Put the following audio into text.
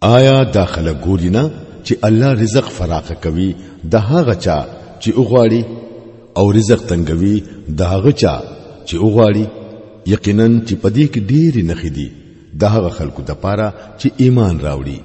آیا داخله ګوري نه چې الله رزق فراخ کوي د هغه چا چې وغواړي او رزق تنګوي د هغه چا چې وغواړي یقینا چې پدې کې ډېری نخې دي د هغه خلکو د پاره چې ایمان راوړي